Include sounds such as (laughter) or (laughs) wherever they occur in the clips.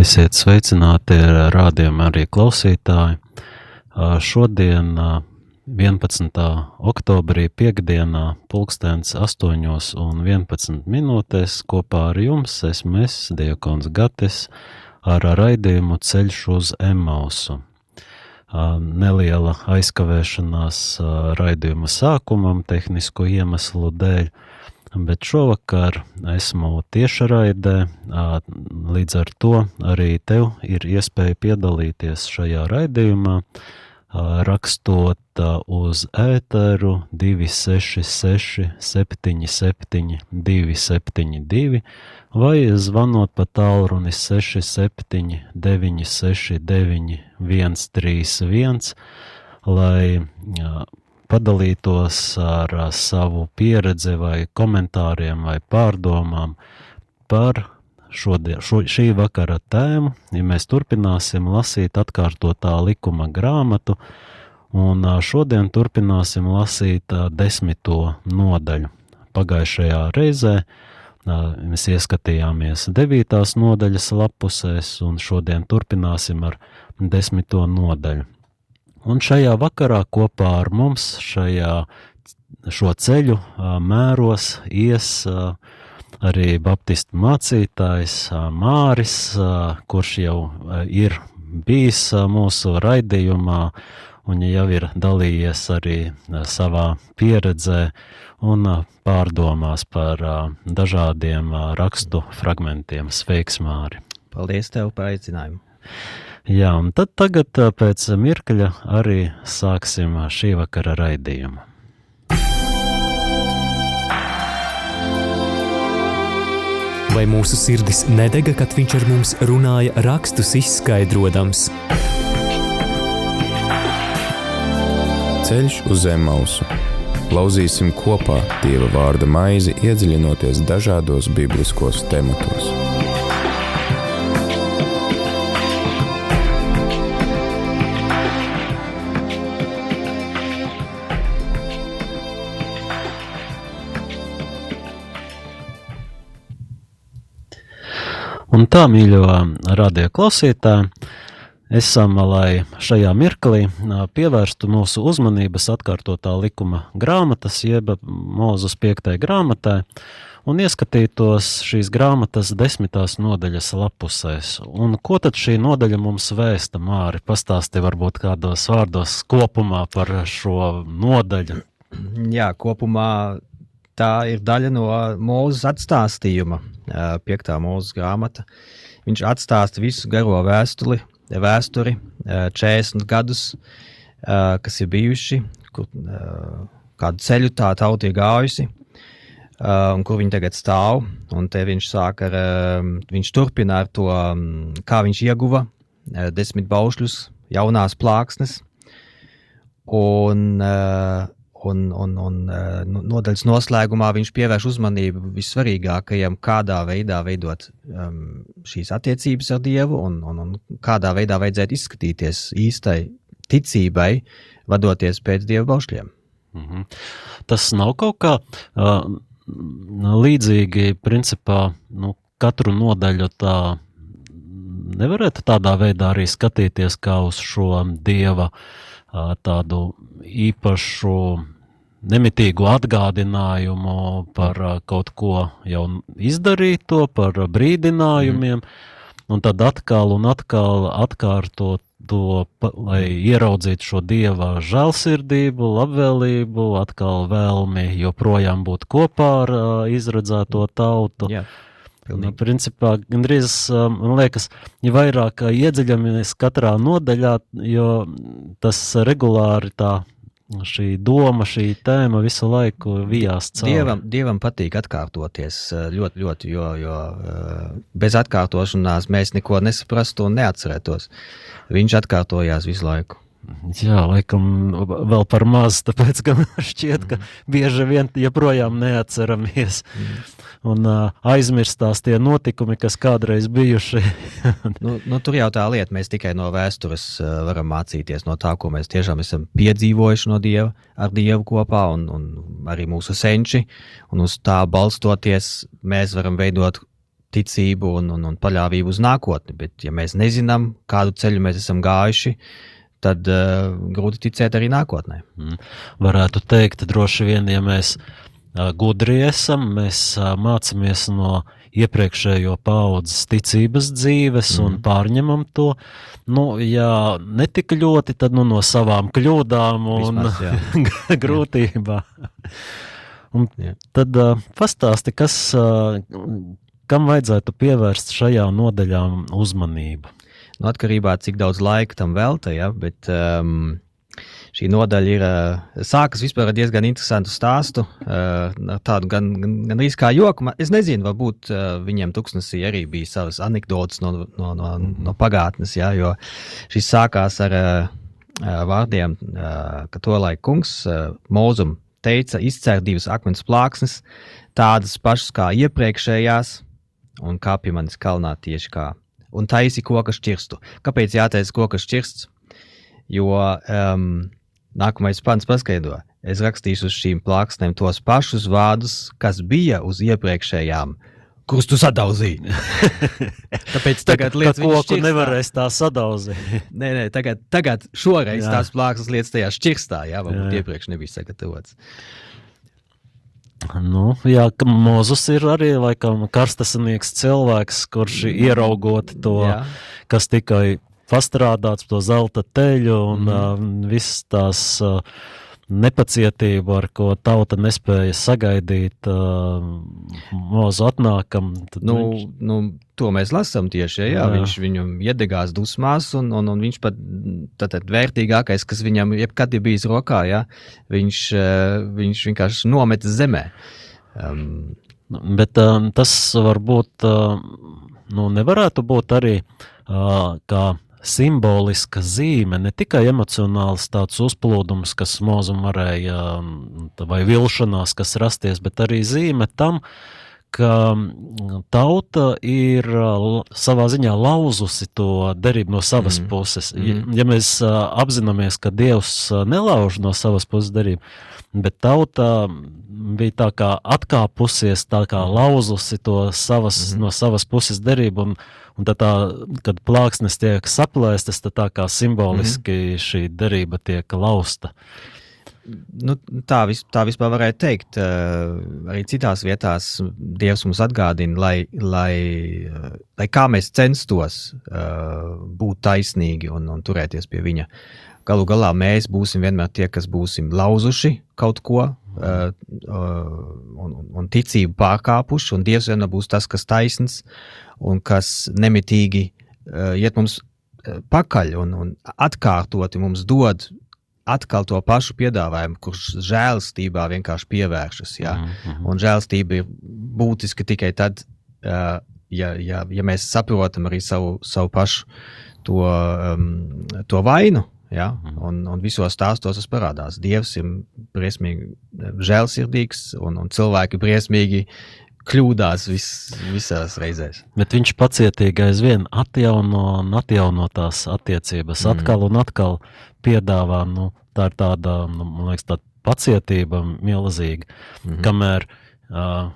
Esiet sveicināti, rādījumi arī klausītāji. Šodien, 11. oktobrī, piekdienā, pulkstens 8 un 11 minūtēs kopā ar jums esmu es, Diekons Gatis, ar raidījumu Ceļš uz Emausu. Neliela aizkavēšanās raidījuma sākumam tehnisko iemeslu dēļ, bet šovakar esmu tiešraidē, līdz ar to arī tev ir iespēja piedalīties šajā raidījumā, rakstot uz ēteru 266 77 272 vai zvanot pa tālruni 67 969 131, lai padalītos ar savu pieredzi vai komentāriem vai pārdomām par šodien, šo, šī vakara tēmu, ja mēs turpināsim lasīt atkārtotā likuma grāmatu, un šodien turpināsim lasīt desmito nodaļu. Pagājušajā reizē mēs ieskatījāmies devītās nodaļas lapusēs, un šodien turpināsim ar desmito nodaļu. Un šajā vakarā kopā ar mums šajā, šo ceļu mēros ies arī baptistu mācītājs Māris, kurš jau ir bijis mūsu raidījumā un jau ir dalījies arī savā pieredzē un pārdomās par dažādiem rakstu fragmentiem. Sveiks, Māri! Paldies tev par aicinājumu! Jā, un tad tagad pēc mirkļa arī sāksim šī vakara raidījumu. Vai mūsu sirdis nedega, kad viņš ar mums runāja rakstus izskaidrojams? Ceļš uz zem mausu. Lauzīsim kopā Dieva vārda maizi, iedziļinoties dažādos bibliskos tematos. Un tā, mīļo radio klausītāji, esam, lai šajā mirklī pievērstu mūsu uzmanības atkārtotā likuma grāmatas, jeb Mūzes piektai grāmatai, un ieskatītos šīs grāmatas desmitās nodaļas lapusēs. Un ko tad šī nodaļa mums vēsta, Māri? Pastāsti varbūt kādos vārdos kopumā par šo nodaļu. Jā, kopumā tā ir daļa no mūzes atstāstījuma, piektā mūzes grāmata. Viņš atstāsta visu garo vēstuli, vēsturi, 40 gadus, kas ir bijuši, kur, kādu ceļu tā tauta ir gājusi, un kur viņi tagad stāv. Viņš ar, viņš turpina ar to, kā viņš ieguva desmit baušļus, jaunās plāksnes. Un uh, Un, un, un eh, nu, nodaļas noslēgumā viņš pievērš uzmanību vissvarīgākajam, kādā veidā veidot um, šīs attiecības ar Dievu un, un, un kādā veidā vajadzētu izskatīties īstai ticībai, vadoties pēc Dieva baušļiem. Mm -hmm. Tas nav kaut kā uh, līdzīgi, principā, nu, katru nodaļu tā nevarētu tādā veidā arī skatīties kā uz šo Dieva uh, tādu īpašu nemitīgu atgādinājumu par kaut ko jau izdarīto, par brīdinājumiem, mm. un tad atkal un atkal atkārtot to, lai ieraudzītu šo dieva žēlsirdību, labvēlību, atkal vēlmi joprojām būt kopā ar izredzēto tautu. Jā. Nu, principā, gandrīz, man liekas, ja vairāk iedziļamies katrā nodaļā, jo tas regulāri tā šī doma, šī tēma visu laiku vijās cauri. Dievam, dievam patīk atkārtoties ļoti, ļoti, jo, jo bez atkārtošanās mēs neko nesaprastu un neatcerētos. Viņš atkārtojās visu laiku. Jā, laikam vēl par maz, tāpēc ka (laughs) šķiet, ka bieži vien joprojām neatceramies. Mm un uh, aizmirstās tie notikumi, kas kādreiz bijuši. (laughs) nu, nu, tur jau tā lieta, mēs tikai no vēstures uh, varam mācīties no tā, ko mēs tiešām esam piedzīvojuši no Dieva, ar Dievu kopā, un, un arī mūsu senči, un uz tā balstoties mēs varam veidot ticību un, un, un paļāvību uz nākotni. Bet, ja mēs nezinām, kādu ceļu mēs esam gājuši, tad uh, grūti ticēt arī nākotnē. Mm. Varētu teikt, droši vien, ja mēs uh, gudri esam, mēs uh, mācāmies no iepriekšējo paudzes ticības dzīves mm. un pārņemam to. Nu, ja netika ļoti, tad nu, no savām kļūdām un Vismaz, (laughs) grūtībām. (laughs) Un jā. tad uh, pastāsti, kas, uh, kam vajadzētu pievērst šajā nodaļā uzmanību? Nu, atkarībā no cik daudz laika tam velta, ja, bet um, šī nodaļa ir uh, sākas vispār ar diezgan interesantu stāstu. Uh, tādu gan, gan, gan arī kā joku. Es nezinu, varbūt uh, viņiem tuksnesī arī bija savas anekdotas no, no, no, no pagātnes, ja, jo šis sākās ar uh, vārdiem, uh, ka to laiku kungs uh, Mozum teica, izcērt divas akmens plāksnes, tādas pašas kā iepriekšējās, un kāpja manis kalnā tieši kā un taisi koku šķirstu. Kāpēc jātaisa koku šķirsts? Jo um, nākamais pants paskaidro, es rakstīšu uz šīm plāksnēm tos pašus vārdus, kas bija uz iepriekšējām. Kurus tu sadauzīji? (laughs) Tāpēc tagad lietas koku šķirstā. nevarēs tā sadauzīt. (laughs) nē, nē, tagad, tagad šoreiz jā. tās plāksnes lietas tajā šķirstā, jā, varbūt jā. iepriekš nebija sagatavots. Nu, jā, Mozus ir arī laikam karstasnieks cilvēks, kurš mm. ieraugot to, jā. kas tikai pastrādāts, to zelta teļu un mm. uh, visas tās uh, nepacietību, ar ko tauta nespēja sagaidīt uh, mūzu atnākam. Nu, viņš... nu, to mēs lasām tieši, jā, jā. viņš viņu iedegās dusmās, un, un, un viņš pat tātad vērtīgākais, kas viņam jebkad ir bijis rokā, ja, viņš, uh, viņš vienkārši nometas zemē. Um, Bet um, tas varbūt uh, nu, nevarētu būt arī uh, kā simboliska zīme, ne tikai emocionāls tāds uzplūdums, kas mūzum varēja, vai vilšanās, kas rasties, bet arī zīme tam, ka tauta ir savā ziņā lauzusi to derību no savas mm. puses. Ja, mm. ja mēs apzināmies, ka Dievs nelauž no savas puses derību, bet tauta bija tā kā atkāpusies, tā kā lauzusi to savas, mm no savas puses derību, un Un tad, tā, kad plāksnes tiek saplēstas, tad tā kā simboliski mm -hmm. šī derība tiek lausta. Nu, tā, vis, tā vispār varētu teikt. Uh, arī citās vietās Dievs mums atgādina, lai, lai, uh, lai kā mēs censtos uh, būt taisnīgi un, un turēties pie Viņa. Galu galā mēs būsim vienmēr tie, kas būsim lauzuši kaut ko, uh, uh, un, un ticību pārkāpuši, un Dievs vienmēr būs tas, kas taisns un kas nemitīgi uh, iet mums uh, pakaļ un, un atkārtoti mums dod atkal to pašu piedāvājumu, kurš žēlstībā vienkārši pievēršas. Ja? Mm -hmm. Un žēlstība ir būtiska tikai tad, uh, ja, ja, ja mēs saprotam arī savu, savu pašu to, um, to vainu. Ja? Mhm. Un, un visos stāstos tas parādās. Dievs ir briesmīgi žēlsirdīgs, un, un cilvēki briesmīgi kļūdās vis, visās reizēs. Bet viņš pacietīgi aizvien atjauno un atjauno tās attiecības, mm. atkal un atkal piedāvā. Nu, tā ir tāda, nu, man liekas, tāda pacietība milzīga. Mm. Kamēr, uh,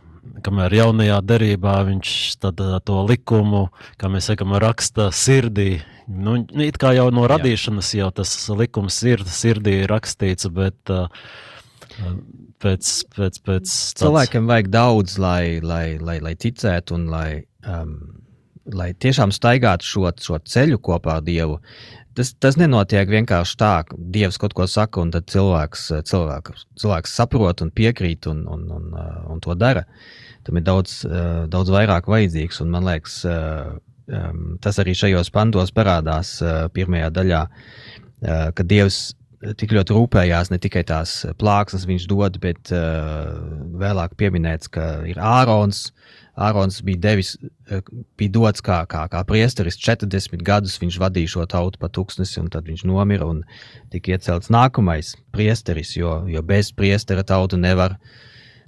kamēr jaunajā derībā viņš tad, uh, to likumu, kā mēs sakām, raksta sirdī. Nu, it kā jau no radīšanas Jā. jau tas likums ir sirdī rakstīts, bet uh, pēc, pēc, pēc tāds... cilvēkiem vajag daudz, lai, lai, lai, lai ticētu un lai, um, lai tiešām staigātu šo, šo ceļu kopā ar Dievu. Tas, tas nenotiek vienkārši tā, ka Dievs kaut ko saka, un tad cilvēks, cilvēks, cilvēks saprot un piekrīt un, un, un, uh, un to dara. Tam ir daudz, uh, daudz vairāk vajadzīgs, un man liekas, uh, um, tas arī šajos pantos parādās pirmajā daļā, ka Dievs tik ļoti rūpējās ne tikai tās plāksnes viņš dod, bet uh, vēlāk pieminēts, ka ir Ārons. Ārons bija devis, uh, bija dots kā, kā, kā priesteris 40 gadus, viņš vadīja šo tautu pa tūkstnesi, un tad viņš nomira un tika iecelts nākamais priesteris, jo, jo bez priestera tauta nevar,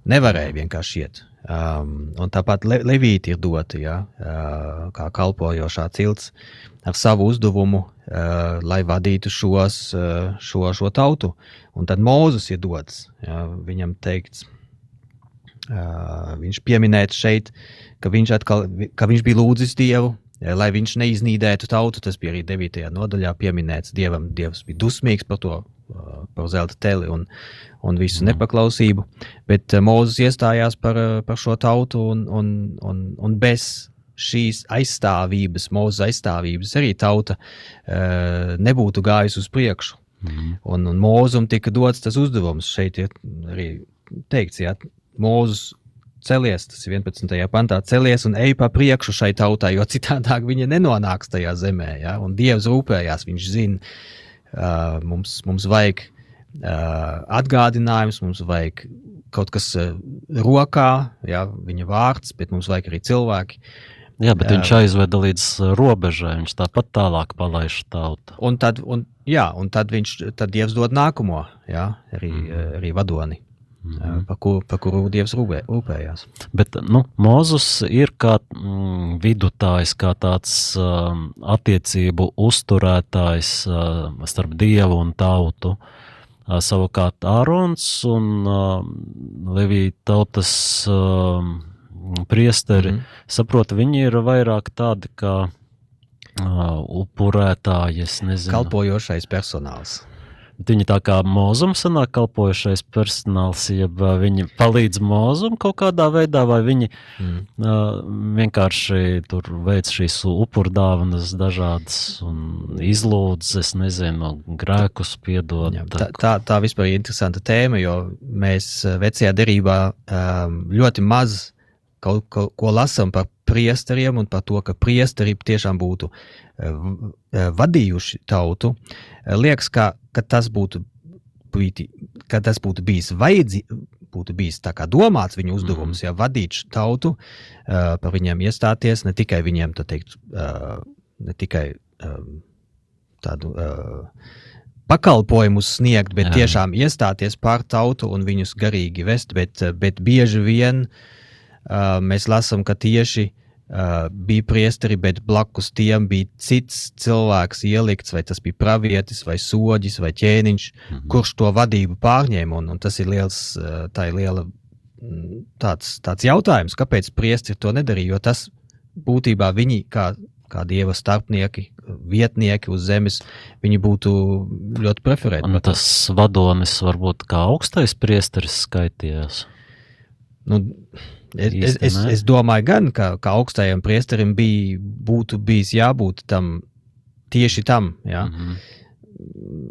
nevarēja vienkārši iet. Um, un tāpat le, Levīti ir doti, ja, uh, kā kalpojošā cilts ar savu uzdevumu uh, lai vadītu šos, uh, šo, šo tautu. Un tad Mozus ir dots. Ja, viņam teikts, Uh, viņš pieminēts šeit, ka viņš, atkal, ka viņš bija lūdzis Dievu, eh, lai viņš neiznīdētu tautu. Tas bija arī 9. nodaļā pieminēts. Dievam, Dievs bija dusmīgs par to, uh, par zelta teli un, un visu mm. nepaklausību. Bet uh, Mozus iestājās par, uh, par šo tautu un, un, un, un bez šīs aizstāvības, mūsu aizstāvības, arī tauta uh, nebūtu gājusi uz priekšu. Mm. Un, un mūzum tika dots tas uzdevums. Šeit ir arī teikts, ja mūzus celies, tas ir 11. pantā, celies un ej pa priekšu šai tautai, jo citādāk viņa nenonāks tajā zemē. Ja? Un Dievs rūpējās, viņš zina, uh, mums, mums vajag uh, atgādinājums, mums vajag kaut kas uh, rokā, ja? viņa vārds, bet mums vajag arī cilvēki. Jā, bet viņš aizveda līdz robežai. Viņš tāpat tālāk palaiž tautu. Un tad, un, jā, un tad viņš, tad Dievs dod nākamo, jā, arī, mm. arī vadoni. Mm. Par, kur, par kuru Dievs rūpē, rūpējās. Bet nu, Mozus ir kā mm, vidutājs, kā tāds um, attiecību uzturētājs uh, starp Dievu un tautu. Uh, savukārt Ārons un uh, Levija tautas uh, priesteri, mm -hmm. saprot, viņi ir vairāk tādi kā uh, upurētāji, es nezinu. Kalpojošais personāls. Bet viņi tā kā mūzums sanāk kalpojušais personāls, ja viņi palīdz mūzum kaut kādā veidā, vai viņi mm. uh, vienkārši tur veic šīs upurdāvanas dažādas un izlūdz, es nezinu, grēkus piedod. Jā, tā, tā, tā vispār ir interesanta tēma, jo mēs vecajā derībā um, ļoti maz kaut ko, ko lasām par priesteriem un par to, ka priesteri tiešām būtu vadījuši tautu. Liekas, ka ka tas būtu, būti, ka tas būtu bijis vajadzīgs, būtu bijis domāts viņu uzdevums, mm. ja vadīt tautu, uh, par viņiem iestāties, ne tikai viņiem teikt, uh, ne tikai um, tādu uh, pakalpojumu sniegt, bet Jā. tiešām iestāties par tautu un viņus garīgi vest. Bet, bet bieži vien uh, mēs lasām, ka tieši uh, Uh, bija priesteri, bet blakus tiem bija cits cilvēks ielikts, vai tas bija pravietis, vai soģis, vai ķēniņš, mm -hmm. kurš to vadību pārņēma. Un, un tas ir liels, uh, tā ir liela mm, tāds, tāds jautājums, kāpēc priesteri to nedarīja. Jo tas būtībā viņi, kā, kā dieva starpnieki, vietnieki uz zemes, viņi būtu ļoti preferēti. Un tas vadonis varbūt kā augstais priesteris skaitījās. Nu, Es, es, es, es domāju, gan, ka, ka augstajam priesterim bija, būtu bijis jābūt tam tieši tam. Ja? Mm -hmm.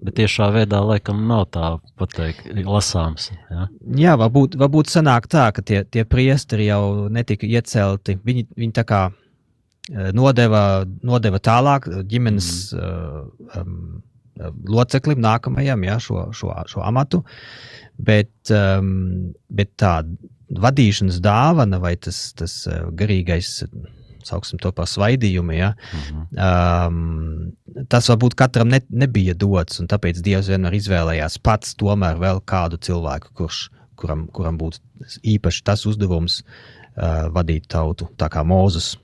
Bet tiešā veidā laikam nav tā pateikt, lasāms. Ja? Jā, varbūt, varbūt sanāk tā, ka tie, tie priesteri jau netika iecelti. Viņi, viņi tā kā e, nodeva, nodeva tālāk ģimenes mm. uh, um, loceklim nākamajam ja, šo, šo, šo amatu. Bet, um, bet tā vadīšanas dāvana vai tas, tas uh, garīgais, sauksim to par svaidījumu, ja, -hmm. um, tas varbūt katram ne, nebija dots, un tāpēc Dievs vienmēr izvēlējās pats tomēr vēl kādu cilvēku, kurš, kuram, kuram būtu īpaši tas uzdevums uh, vadīt tautu, tā kā Mūzes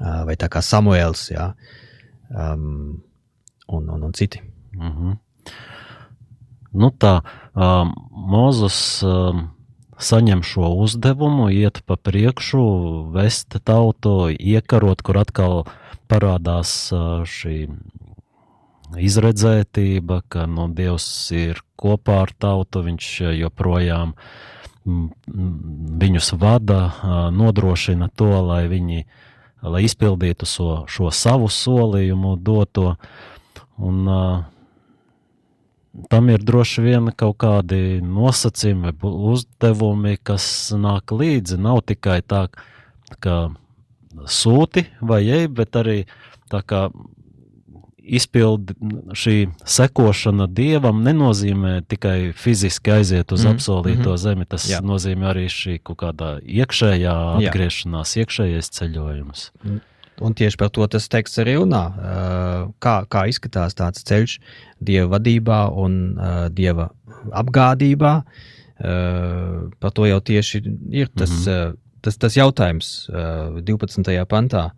uh, vai tā kā Samuēls, ja, um, un, un, un citi. -hmm. Nu tā, um, Mūzes um, saņem šo uzdevumu, iet pa priekšu, vest tautu, iekarot, kur atkal parādās šī izredzētība, ka nu, Dievs ir kopā ar tautu, viņš joprojām viņus vada, nodrošina to, lai viņi lai izpildītu so, šo savu solījumu doto. Un, uh, tam ir droši vien kaut kādi nosacījumi vai uzdevumi, kas nāk līdzi. Nav tikai tā, ka sūti vai ej, bet arī tā kā izpildi šī sekošana dievam nenozīmē tikai fiziski aiziet uz mm, apsolīto mm -hmm. zemi. Tas Jā. nozīmē arī šī kaut kādā iekšējā atgriešanās, Jā. iekšējais ceļojums. Mm. Un tieši par to tas teksts arī runā. Kā, kā izskatās tāds ceļš dieva vadībā un dieva apgādībā. Par to jau tieši ir tas, mm -hmm. tas, tas jautājums 12. pantā.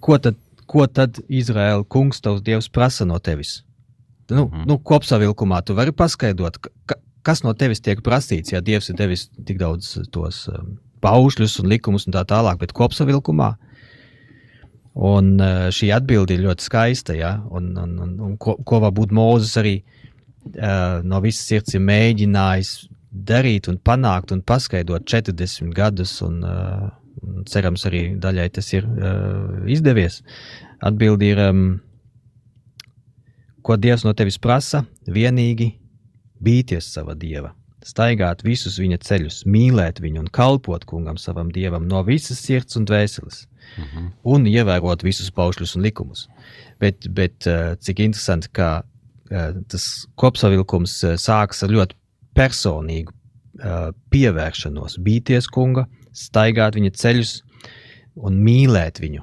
Ko tad, ko tad Izraēla kungs, tavs dievs, prasa no tevis? Nu, mm -hmm. nu, kopsavilkumā tu vari paskaidrot, ka, kas no tevis tiek prasīts, ja Dievs ir devis tik daudz tos paušļus un likumus un tā tālāk, bet kopsavilkumā. Un uh, šī atbilde ir ļoti skaista, ja? un, un, un, un ko, ko varbūt Mūzes arī uh, no visas sirds ir mēģinājis darīt un panākt un paskaidrot 40 gadus, un uh, cerams arī daļai tas ir uh, izdevies. Atbildi ir, um, ko Dievs no tevis prasa, vienīgi bīties sava Dieva staigāt visus viņa ceļus, mīlēt viņu un kalpot kungam, savam dievam, no visas sirds un dvēseles, -hmm. un ievērot visus paušļus un likumus. Bet, bet uh, cik interesanti, ka uh, tas kopsavilkums uh, sākas ar ļoti personīgu pievēršanos, bīties kunga, staigāt viņa ceļus un mīlēt viņu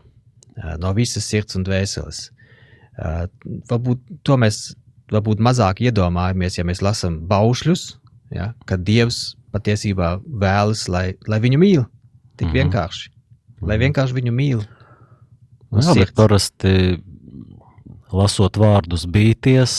no visas sirds un dvēseles. Varbūt to mēs varbūt mazāk iedomājamies, ja mēs lasām baušļus, Ja? Kad Dievs patiesībā vēlas, lai, lai viņu mīl. Tik mm -hmm. vienkārši. Lai mhm. vienkārši viņu mīl. No Jā, bet parasti lasot vārdus bīties,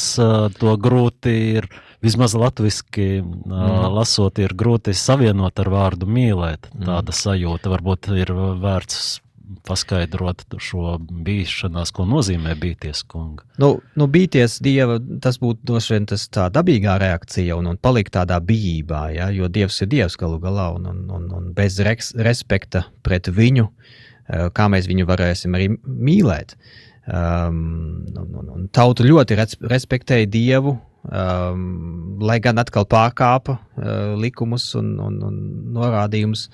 to grūti ir, vismaz latviski mm. lasot, ir grūti savienot ar vārdu mīlēt. Tāda mm. sajūta varbūt ir vērts paskaidrot šo bīšanās, ko nozīmē bīties kunga? Nu, nu bīties dieva, tas būtu droši vien tas tā dabīgā reakcija un, un palikt tādā bijībā, ja, jo dievs ir dievs galu galā un, un, un, un bez reks, respekta pret viņu, eh, kā mēs viņu varēsim arī mīlēt. Um, un, un, un tauta ļoti respektēja dievu, um, lai gan atkal pārkāpa uh, likumus un, un, un norādījumus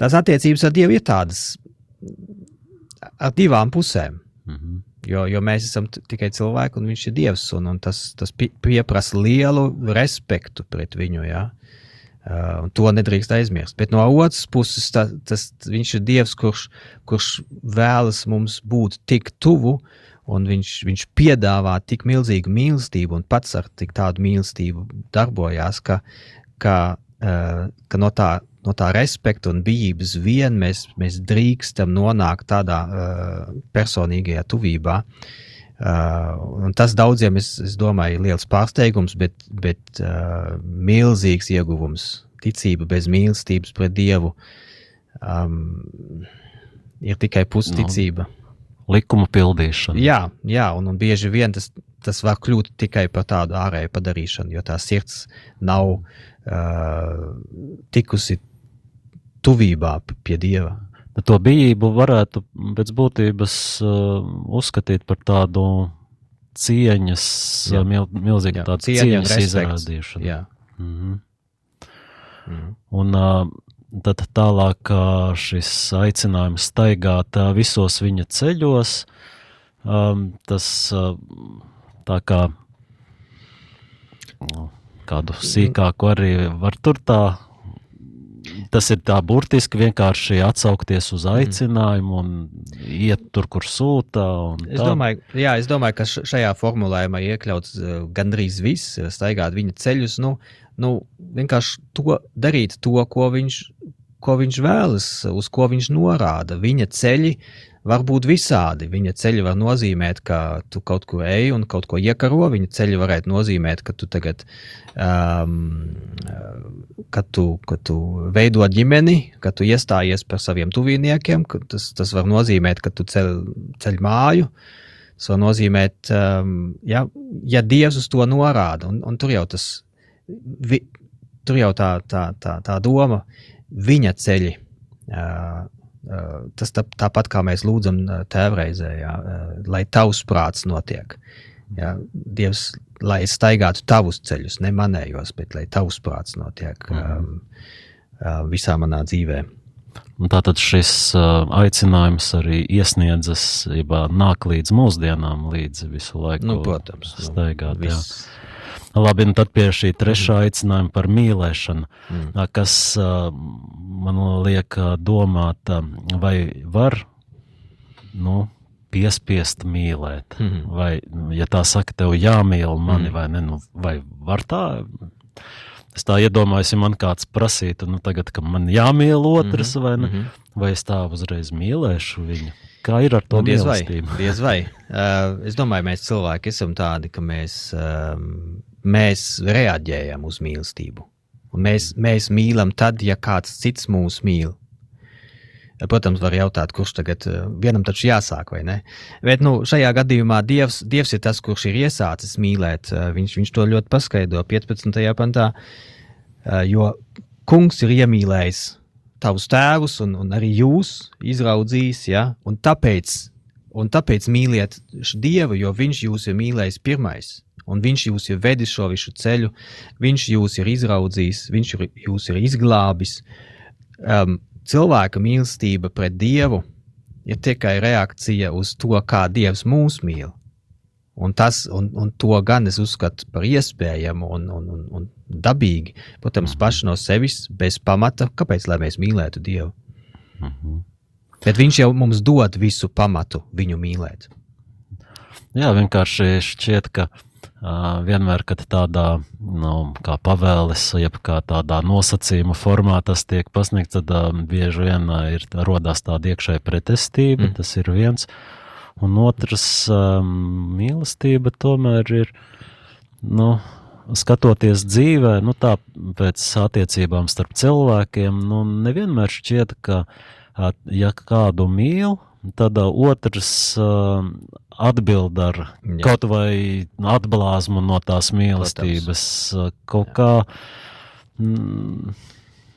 tās attiecības ar Dievu ir tādas ar divām pusēm. Mm -hmm. Jo, jo mēs esam tikai cilvēki, un viņš ir Dievs. Un, un tas, tas pieprasa lielu respektu pret viņu. Ja? Uh, to nedrīkst aizmirst. Bet no otras puses, ta, tas, viņš ir Dievs, kurš, kurš vēlas mums būt tik tuvu, un viņš, viņš piedāvā tik milzīgu mīlestību, un pats ar tik tādu mīlestību darbojās, ka, ka, uh, ka no tā no tā respekta un bijības vien mēs, mēs drīkstam nonākt tādā uh, personīgajā tuvībā. Uh, tas daudziem, es, es domāju, ir liels pārsteigums, bet, bet uh, milzīgs ieguvums. Ticība bez mīlestības pret Dievu um, ir tikai pusticība. No. Likuma pildīšana. Jā, jā un, un bieži vien tas, tas var kļūt tikai par tādu ārēju padarīšanu, jo tā sirds nav uh, tikusi tuvībā pie Dieva. Bet to bijību varētu pēc būtības uh, uzskatīt par tādu cieņas, jā. mil, milzīgu jā, tādu cieņas respekts. izrādīšanu. Jā. Mm -hmm. Mm -hmm. Un uh, tad tālāk uh, šis aicinājums staigāt uh, visos viņa ceļos, um, tas uh, tā kā nu, kādu sīkāku arī var tur tā tas ir tā burtiski vienkārši atsaukties uz mm. aicinājumu un iet tur, kur sūta. Es domāju, jā, es domāju, ka šajā formulējumā iekļauts uh, gandrīz viss, staigāt viņa ceļus, nu, nu vienkārši to darīt, to, ko viņš, ko viņš vēlas, uz ko viņš norāda. Viņa ceļi var būt visādi. Viņa ceļi var nozīmēt, ka tu kaut kur ej un kaut ko iekaro. Viņa ceļi varētu nozīmēt, ka tu tagad um, ka tu, ka tu veido ģimeni, ka tu iestājies par saviem tuviniekiem. Tas, tas var nozīmēt, ka tu ceļ, ceļ māju. Tas var nozīmēt, um, ja, ja Dievs uz to norāda, un, un tur jau tas, vi, tur jau tā, tā, tā, tā doma, viņa ceļi. Uh, Tas tā, tāpat kā mēs lūdzam tēvreizē, jā, lai tavs prāts notiek. Jā, Dievs, lai es staigātu tavus ceļus, ne manējos, bet lai tavs prāts notiek mm. um, visā manā dzīvē. Un tātad šis uh, aicinājums arī iesniedzas, ja nāk līdz mūsdienām, līdz visu laiku. Nu, protams, nu, staigāt. Nu, viss, Labi, un tad pie šī trešā mm. aicinājuma par mīlēšanu, mm. kas man liek domāt, vai var nu, piespiest mīlēt. Mm. Vai, ja tā saka, tev jāmīl mani, mm. vai ne, nu, vai var tā? Es tā iedomājos, ja man kāds prasītu, nu, tagad, ka man jāmīl otrs, mm -hmm. vai, ne, mm -hmm. vai es tā uzreiz mīlēšu viņu. Kā ir ar to nu, diez vai, (laughs) diez vai. Uh, es domāju, mēs cilvēki esam tādi, ka mēs um, mēs reaģējam uz mīlestību. Un mēs, mēs mīlam tad, ja kāds cits mūs mīl. Protams, var jautāt, kurš tagad eh, vienam taču jāsāk, vai ne? Bet nu, šajā gadījumā Dievs, Dievs ir tas, kurš ir iesācis mīlēt. Eh, viņš, viņš to ļoti paskaidro 15. pantā, eh, jo kungs ir iemīlējis tavus tēvus un, un arī jūs izraudzījis, ja? un tāpēc, un tāpēc mīliet Dievu, jo viņš jūs ir mīlējis pirmais. Un viņš jūs ir vedis šo visu ceļu, viņš jūs ir izraudzījis, viņš ir, jūs ir izglābis. Um, cilvēka mīlestība pret Dievu ir tikai reakcija uz to, kā Dievs mūs mīl. Un, tas, un, un to gan es uzskatu par iespējamu un, un, un, un dabīgi. Protams, paši no sevis, bez pamata, kāpēc mēs mīlētu Dievu. Uh -huh. Bet Viņš jau mums dod visu pamatu viņu mīlēt. Jā, vienkārši šķiet, ka vienmēr, kad tādā nu, kā pavēles, jeb kā tādā nosacījuma formā tas tiek pasniegts, tad bieži vien ir rodās tāda iekšēja pretestība, mm. tas ir viens. Un otrs, mīlestība tomēr ir, nu, skatoties dzīvē, nu, tā pēc attiecībām starp cilvēkiem, nu, nevienmēr šķiet, ka, ja kādu mīl, tad otrs uh, atbild ar Jā. kaut vai atblāzmu no tās mīlestības. Protams. Kaut kā mm,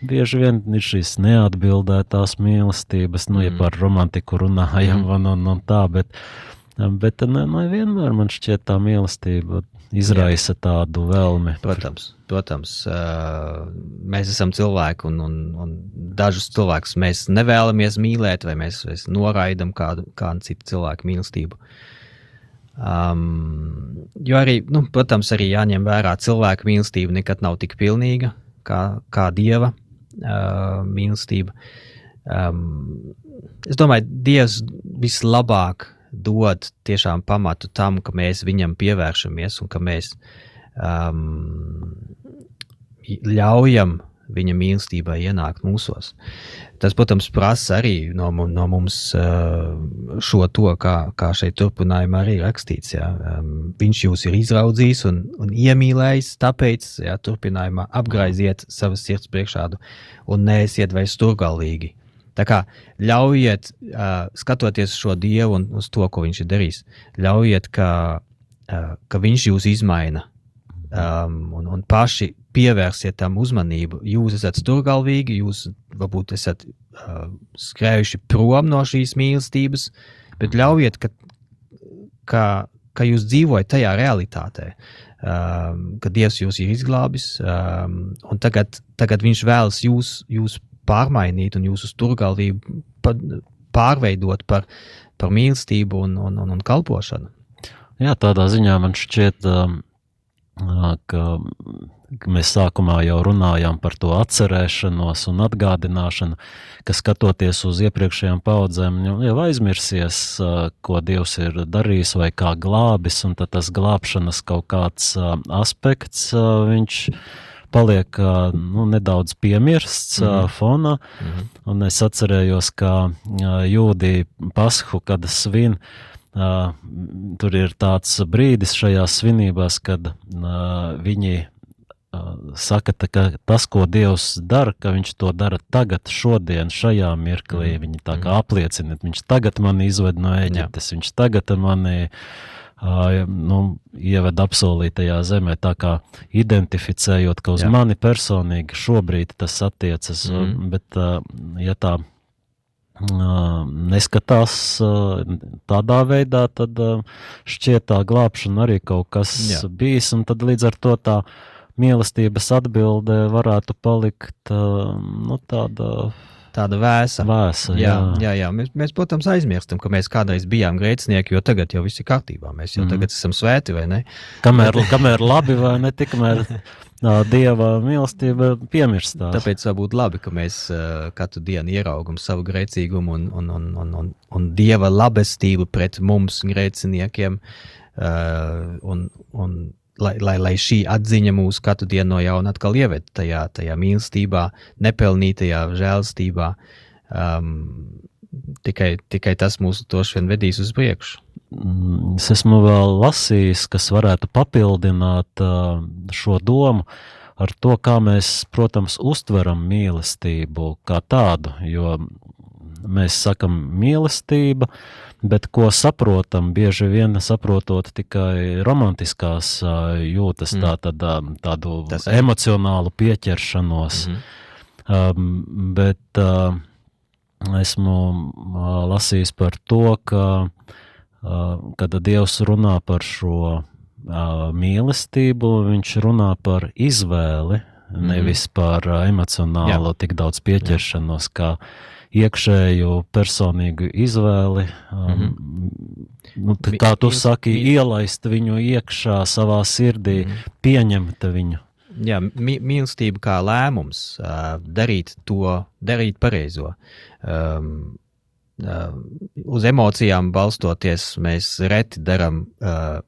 bieži vien ir šīs neatbildētās mīlestības, nu, mm. ja par romantiku runājam, mm. un, un, un tā, bet, bet ne, ne vienmēr man šķiet tā mīlestība izraisa Jā. tādu vēlmi. Protams, protams mēs esam cilvēki, un, un, un dažus cilvēkus mēs nevēlamies mīlēt, vai mēs, mēs noraidam kādu, kādu citu cilvēku mīlestību. Um, jo arī, nu, protams, arī jāņem vērā cilvēka mīlestība nekad nav tik pilnīga kā, kā dieva uh, mīlestība. Um, es domāju, Dievs vislabāk dod tiešām pamatu tam, ka mēs viņam pievēršamies un ka mēs um, ļaujam viņa mīlestībai ienākt mūsos. Tas, protams, prasa arī no, no mums uh, šo to, kā, kā šeit turpinājumā arī rakstīts. Ja. Um, viņš jūs ir izraudzījis un, un iemīlējis, tāpēc, ja, turpinājumā apgraiziet savas sirds priekšādu un neesiet vairs turgalīgi. Tā kā ļaujiet, uh, skatoties šo dievu un uz to, ko viņš ir darījis, ļaujiet, ka, uh, ka viņš jūs izmaina um, un, un paši pievērsiet tam uzmanību. Jūs esat stūrgalvīgi, jūs varbūt esat uh, skrējuši prom no šīs mīlestības, bet ļaujiet, ka, ka, ka jūs dzīvojat tajā realitātē. Um, ka Dievs jūs ir izglābis, um, un tagad, tagad Viņš vēlas jūs, jūs pārmainīt un jūsu stūrgalvību pārveidot par, par mīlestību un, un, un, un kalpošanu. Jā, tādā ziņā man šķiet, um, ka mēs sākumā jau runājām par to atcerēšanos un atgādināšanu, ka skatoties uz iepriekšējām paudzēm, jau aizmirsies, ko Dievs ir darījis vai kā glābis, un tas glābšanas kaut kāds aspekts viņš ir paliek nu, nedaudz piemirsts mm -hmm. fonā. Mm -hmm. Un es atcerējos, ka jūdī pasku, kad svin, uh, tur ir tāds brīdis šajās svinībās, kad uh, viņi saka, ka tas, ko Dievs dara, ka Viņš to dara tagad, šodien, šajā mirklī. Mm. Viņi tā kā apliecina, Viņš tagad mani izved no Eģiptes, Jā. Viņš tagad mani nu, ieved apsolītajā zemē, tā kā identificējot, ka uz Jā. mani personīgi šobrīd tas attiecas, mm. bet ja tā neskatās tādā veidā, tad šķiet tā glābšana arī kaut kas Jā. bijis, un tad līdz ar to tā mīlestības atbilde varētu palikt nu, tāda tāda vēsa. vēsa jā, jā, jā, jā. Mēs, mēs, protams, aizmirstam, ka mēs kādreiz bijām grēcinieki, jo tagad jau viss ir kārtībā. Mēs jau mm. tagad esam svēti, vai ne? Kamēr, kamēr labi vai ne, tikmēr dieva mīlestība piemirstās. Tāpēc varbūt labi, ka mēs uh, katru dienu ieraugam savu grēcīgumu un, un, un, un, un, un dieva labestību pret mums grēciniekiem. Uh, un, un lai, lai, lai šī atziņa mūs katru dienu no jauna atkal ieved tajā, tajā mīlestībā, nepelnītajā žēlstībā. Um, tikai, tikai tas mūs droši vien vedīs uz priekšu. mm, es esmu vēl lasījis, kas varētu papildināt uh, šo domu ar to, kā mēs, protams, uztveram mīlestību kā tādu, jo mēs sakam mīlestība, bet ko saprotam, bieži vien saprotot tikai romantiskās jūtas, Mm. tā, tad, tādu Tas emocionālu pieķeršanos. Mhm. Um, bet uh, esmu uh, lasījis par to, ka, uh, kad Dievs runā par šo uh, mīlestību, viņš runā par izvēli, Mhm. nevis par emocionālo tik daudz pieķeršanos, kā iekšēju personīgu izvēli. Um, nu, t- Mi- kā tu saki, ielaist viņu iekšā savā sirdī, Mhm. pieņemt viņu. Jā, mī- mīlestība kā lēmums, ā, darīt to, darīt pareizo. Um, ā, uz emocijām balstoties, mēs reti darām, ā,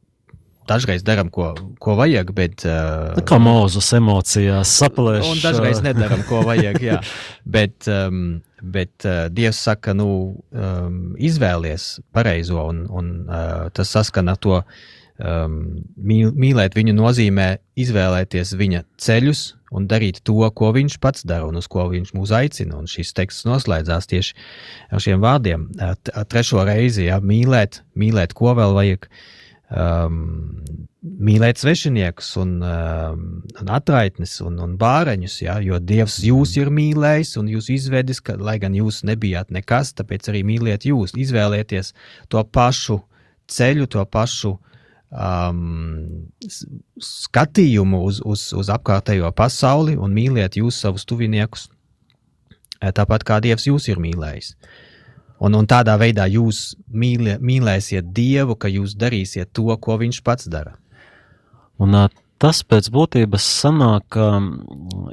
dažreiz darām, ko, ko vajag, bet. Nu, Kā mūzas emocijās saplēš. Un dažreiz uh, nedaram, ko vajag. Jā. (laughs) Bet, um, bet uh, Dievs saka, nu, um, izvēlies pareizo, un, un uh, tas saskan ar to. Um, mīl, mīlēt viņu nozīmē izvēlēties viņa ceļus un darīt to, ko viņš pats dara un uz ko viņš mūs aicina. Un šis teksts noslēdzās tieši ar šiem vārdiem. T- Trešo reizi, jā, mīlēt, mīlēt, ko vēl vajag. Um, mīlēt svešiniekus un, um, un atraitnes un, un bāreņus, ja, jo Dievs jūs ir mīlējis un jūs izvedis, ka, lai gan jūs nebijāt nekas, tāpēc arī mīliet jūs. Izvēlieties to pašu ceļu, to pašu um, skatījumu uz, uz, uz apkārtējo pasauli un mīliet jūs savus tuviniekus eh, tāpat kā Dievs jūs ir mīlējis. Un, un tādā veidā jūs mīlē, mīlēsiet Dievu, ka jūs darīsiet to, ko Viņš pats dara. Un tas pēc būtības sanāk,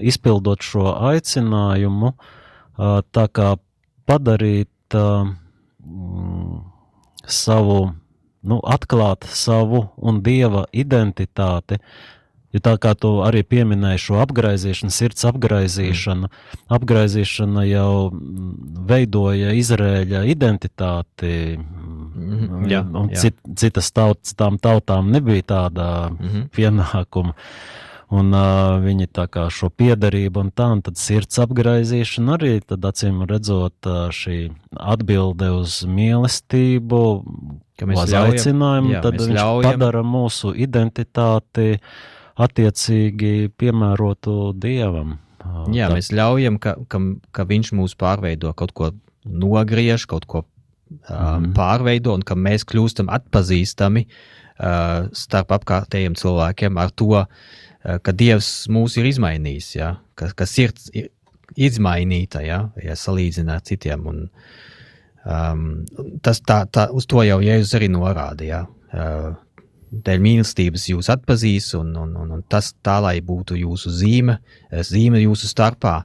izpildot šo aicinājumu, tā kā padarīt savu, nu, atklāt savu un dieva identitāti. Jo tā kā tu arī pieminēji šo apgaizīšanu, sirds apgaizīšanu, apgaizīšana jau mm, veidoja Izrēļa identitāti. Mhm, jā, un jā. cit, citas tautas, tām tautām nebija tāda Mhm. pienākuma. Un uh, viņi tā kā šo piedarību un tā, un tad sirds apgaizīšana arī, tad acīm redzot, uh, šī atbilde uz mīlestību, Ka mēs ļaujam- aicinājumu, jā, tad mēs viņš ļaujam- padara mūsu identitāti attiecīgi piemērotu dievam. Jā, tā- mēs ļaujam, ka, ka, ka viņš mūs pārveido, kaut ko nogriež, kaut ko Mhm. pārveido, un ka mēs kļūstam atpazīstami uh, starp apkārtējiem cilvēkiem ar to, uh, ka Dievs mūs ir izmainījis, ja? ka, ka sirds ir izmainīta, ja, ja salīdzinā ar citiem. Un, um, tas tā, tā, uz to jau Jēzus arī norādīja. Uh, Dēļ mīlestības jūs atpazīs, un, un, un, un tas tā, lai būtu jūsu zīme, eh, zīme jūsu starpā.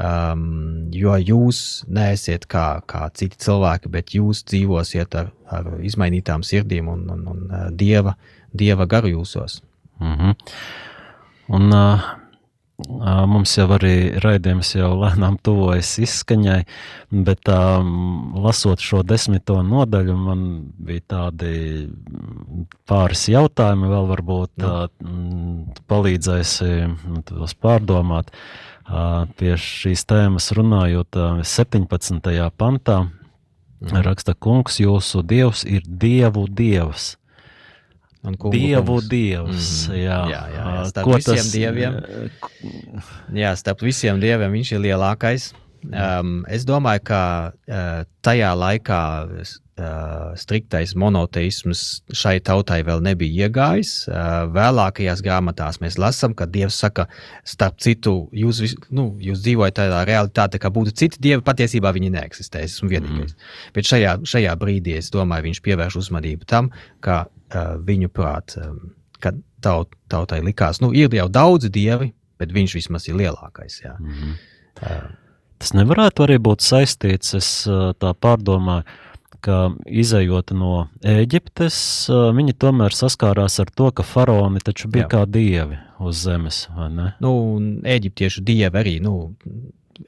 Um, jo jūs neesiet kā, kā citi cilvēki, bet jūs dzīvosiet ar, ar izmainītām sirdīm un, un, un uh, dieva, dieva garu jūsos. Mhm. Un uh, uh, mums jau arī raidījums jau lēnām tuvojas izskaņai, bet um, lasot šo desmito nodaļu, man bija tādi mm, pāris jautājumi, vēl varbūt Nu. uh, mm, palīdzēsi mm, tos pārdomāt. Uh, pie šīs tēmas runājot, uh, 17. pantā Mhm. raksta, kungs, jūsu dievs ir dievu dievs. Dievu dievs. Mhm. Jā, Jā, jā, jā. Ā, Starp ko visiem tas- dieviem. Jā, starp visiem dieviem viņš ir lielākais. Um, es domāju, ka uh, tajā laikā uh, striktais monoteisms šai tautai vēl nebija iegājis. Uh, vēlākajās grāmatās mēs lasām, ka Dievs saka, starp citu, jūs, vis, nu, jūs dzīvojat tādā realitātē, ka būtu citi dievi, patiesībā viņi neeksistē. Es esmu vienīgais. Mm. Bet šajā, šajā brīdī es domāju, viņš pievērš uzmanību tam, ka uh, viņu prāt, um, ka taut, tautai likās, nu, ir jau daudzi dievi, bet viņš vismaz ir lielākais. Jā. Mhm. Uh, Tas nevarētu arī būt saistīts, es tā pārdomāju, ka izējot no Ēģiptes, viņi tomēr saskārās ar to, ka faraoni taču bija Jā. kā dievi uz zemes, vai ne? nu, un eģiptiešu dievi arī, nu,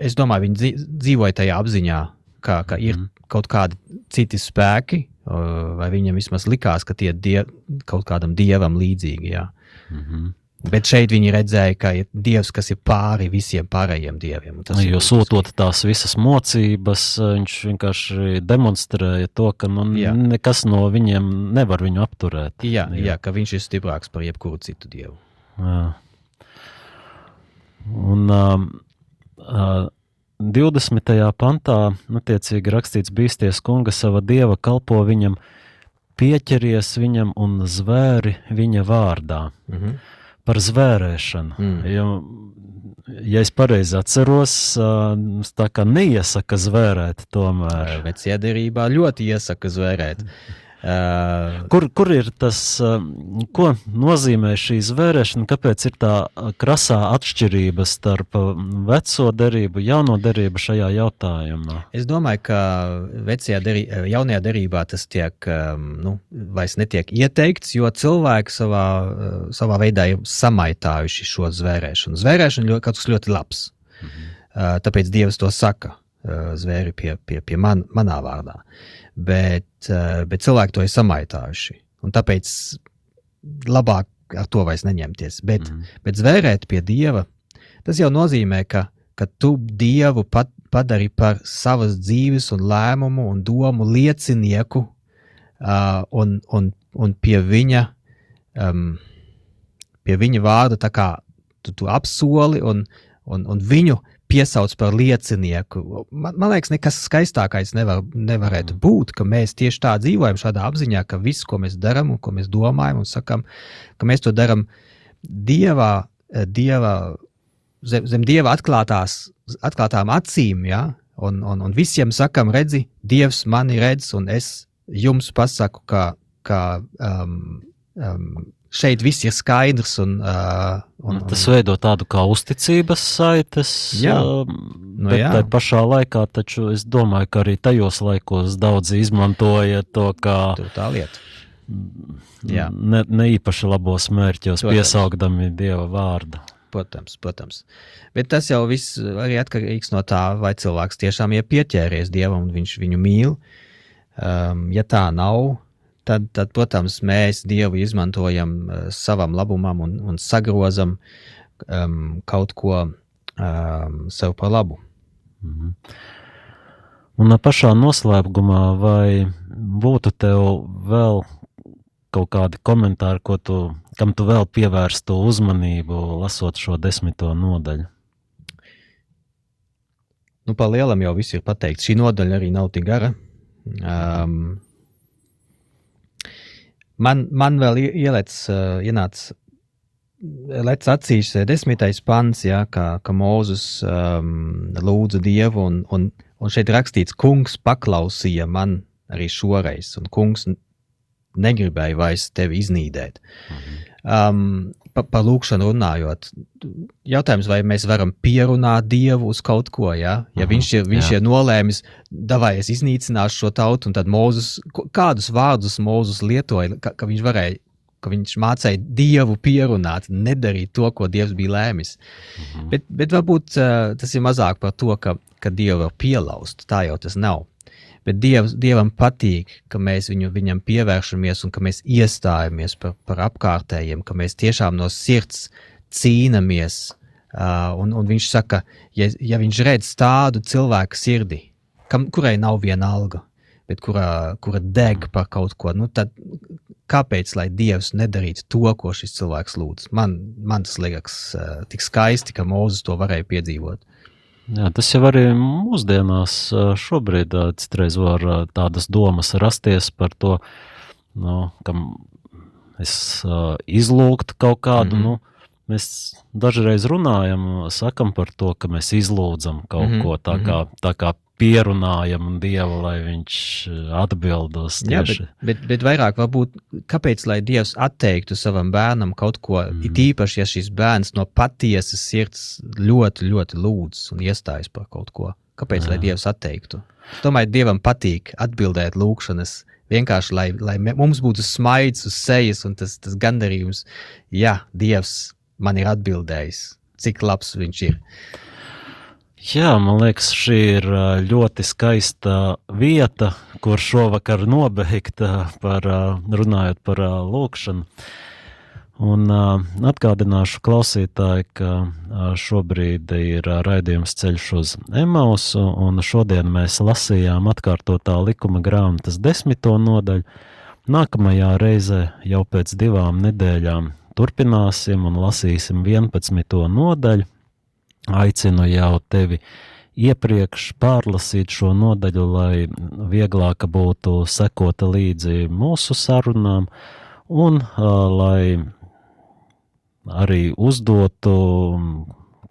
es domāju, viņi dzīvoja tajā apziņā, ka, ka ir Mhm. kaut kādi citi spēki, vai viņam vismaz likās, ka tie die, kaut kādam dievam līdzīgi. Jā. Mhm. Bet šeit viņi redzēja, ka ir dievs, kas ir pāri visiem pārējiem dieviem. ir Jo sūtot tās visas mocības, viņš vienkārši demonstrēja to, ka nu, Jā. nekas no viņiem nevar viņu apturēt. Jā, jā, ka viņš ir stiprāks par jebkuru citu dievu. Jā. Un um, uh, 20. pantā, attiecīgi rakstīts, bīsties kunga sava dieva, kalpo viņam, pieķeries viņam un zvēri viņa vārdā. Mhm. Par zvērēšanu. Mm. Jo, ja es pareizi atceros, tā kā neiesaka zvērēt tomēr. Vecajā derībā ļoti iesaka zvērēt. Kur, kur ir tas, ko nozīmē šī zvērēšana, kāpēc ir tā krasā atšķirība starp veco derību, jauno derību šajā jautājumā? Es domāju, ka vecajā derī, jaunajā derībā tas tiek, nu, vairs netiek ieteikts, jo cilvēki savā, savā veidā ir samaitājuši šo zvērēšanu. Zvērēšana ļoti, kaut kas ļoti labs. Uh, tāpēc Dievs to saka, zvēri pie, pie, pie man, manā vārdā. Bet, uh, bet cilvēki to ir samaitājuši. Un tāpēc labāk ar to vairs neņemties. Bet, Mhm. bet zvērēt pie Dieva, tas jau nozīmē, ka, ka tu Dievu pat, padari par savas dzīves un lēmumu un domu liecinieku uh, un, un, un pie viņa, um, pie viņa vārda tā kā tu, tu apsoli un, un, un viņu piesauc par liecinieku. Man, man liekas, nekas skaistākais nevar, nevarētu būt, ka mēs tieši tā dzīvojam, šādā apziņā, ka viss, ko mēs darām un ko mēs domājam un sakam, ka mēs to darām dievā, eh, dieva, zem, zem dieva atklātās, atklātām acīm, ja? un, un, un visiem sakam, redzi, dievs mani redz, un es jums pasaku, ka, ka um, um, šeit viss ir skaidrs. Un, uh, un, Un tas veido tādu kā uzticības saites, Jā. um, Nu bet jā. tā pašā laikā taču es domāju, ka arī tajos laikos daudzi izmantoja to kā tā lieta. Jā. ne, ne īpaši labos mērķos, Protams. piesaukdami dieva vārdu. Protams, protams. Bet tas jau viss arī atkarīgs no tā, vai cilvēks tiešām ir pieķēries dievam un viņš viņu mīl. Um, ja tā nav, tad, tad, protams, mēs dievu izmantojam uh, savam labumam un, un sagrozam um, kaut ko um, sev par labu. Mhm. Un pašā noslēgumā, vai būtu tev vēl kaut kādi komentāri, ko tu, kam tu vēl pievērstu uzmanību, lasot šo desmito nodaļu? Nu, pa lielam jau viss ir pateikts. Šī nodaļa arī nav tik gara. Um, man, man vēl ie- ielec, uh, ienāca lec acīs eh, desmitais pants, ja, ka, ka Mūzus um, lūdza Dievu, un, un, un šeit rakstīts, kungs paklausīja man arī šoreiz, un kungs negribēja vairs tevi iznīdēt. Um, pa, pa lūkšanu runājot, jautājums, vai mēs varam pierunāt Dievu uz kaut ko, ja, ja Mhm, viņš ir, viņš jā. ir nolēmis, davai es iznīcināšu šo tautu, un tad Mūzus, ko- kādus vārdus Mūzus lietoja, ka, ka viņš varēja, ka viņš mācīja Dievu pierunāt, nedarīt to, ko Dievs bija lēmis. Mhm. Bet, bet varbūt uh, tas ir mazāk par to, ka, ka Dievu var pielaust, tā jau tas nav. Bet dievs, Dievam patīk, ka mēs viņu, viņam pievēršamies un ka mēs iestājamies par, par apkārtējiem, ka mēs tiešām no sirds cīnāmies. Uh, un, un viņš saka, ja, ja viņš redz tādu cilvēku sirdi, kam, kurai nav viena alga, bet kura, kura deg par kaut ko, nu tad kāpēc lai Dievs nedarītu to, ko šis cilvēks lūdz? Man, man tas liekas uh, tik skaisti, ka Mūzes to varēja piedzīvot. Jā, tas jau arī mūsdienās šobrīd citreiz var tādas domas rasties par to, nu, kam es izlūgtu kaut kādu, Mhm. mm -hmm. nu, mēs dažreiz runājam, sakam par to, ka mēs izlūdzam kaut mm Mhm, -hmm. ko tā kā, tā kā pierunājam Dievu, lai viņš ā, atbild uz Jā, tieši. bet, bet, bet vairāk varbūt, kāpēc lai Dievs atteiktu savam bērnam kaut ko, mm. It īpaši, ja šis bērns no patiesas sirds ļoti, ļoti lūdz un iestājas par kaut ko. Kāpēc lai Jā. Dievs atteiktu? Tomēr Dievam patīk atbildēt lūgšanas. Vienkārši, lai, lai mums būtu smaids uz sejas un tas, tas gandarījums, jā, Dievs man ir atbildējis, cik labs viņš ir. Jā, man liekas, šī ir ļoti skaista vieta, kur šovakar nobeigt par runājot par lūkšanu. Un atgādināšu klausītāji, ka šobrīd ir raidījums ceļš uz Emausu, un šodien mēs lasījām atkārtotā likuma grāmatas desmito nodaļu. Nākamajā reizē jau pēc divām nedēļām turpināsim un lasīsim 11. nodaļu aicinu jau tevi iepriekš pārlasīt šo nodaļu, lai vieglāk būtu sekot līdzi mūsu sarunām, un lai arī uzdotu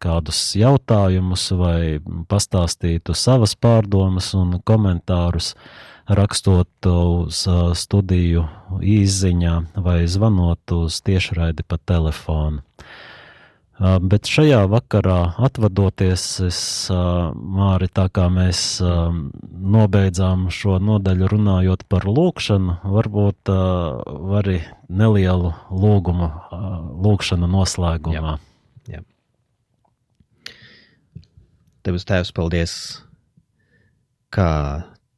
kādus jautājumus vai pastāstītu savas pārdomas un komentārus, rakstot uz studiju īziņā vai zvanot uz tiešraidi pa telefonu. Bet šajā vakarā, atvadoties, es, Māri, tā kā mēs nobeidzām šo nodaļu runājot par lūkšanu, varbūt vari nelielu lūgumu, lūkšanu noslēgumā. Jā. Jā. Tev Tēvs, paldies, ka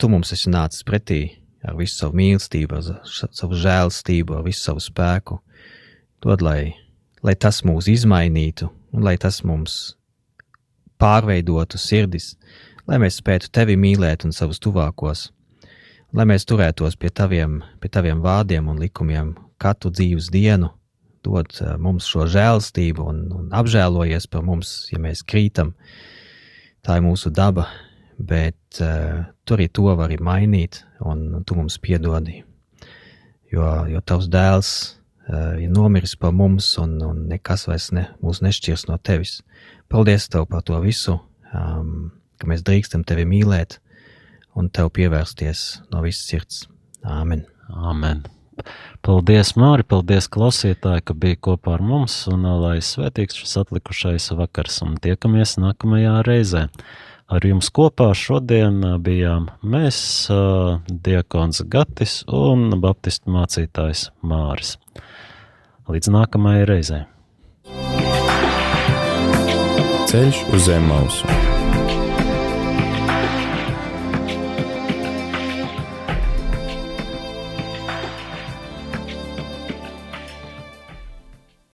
Tu mums esi nācis pretī ar visu savu mīlestību, ar savu žēlstību, ar visu savu spēku. Dod, lai lai tas mūs izmainītu un lai tas mums pārveidotu sirdis, lai mēs spētu tevi mīlēt un savus tuvākos, lai mēs turētos pie taviem, pie taviem vārdiem un likumiem katru dzīves dienu, dod eh, mums šo žēlstību un, un apžēlojies par mums, ja mēs krītam. Tā ir mūsu daba, bet uh, tu arī to vari mainīt, un tu mums piedodi. Jo, jo tavs dēls Eh, ir nomiris par mums, un, un nekas vairs ne, mūs nešķirs no tevis. Paldies tev par to visu, um, ka mēs drīkstam tevi mīlēt un tev pievērsties no visas sirds. Āmen. Āmen. Paldies, Māri, paldies, klausītāji, ka bija kopā ar mums, un lai svētīgs šis atlikušais vakars, un tiekamies nākamajā reizē. Ar jums kopā šodien bijām mēs, Diekons Gatis un Baptistu mācītājs Māris. Līdz nākamajai reizei. Ceļš uz zemes mausu.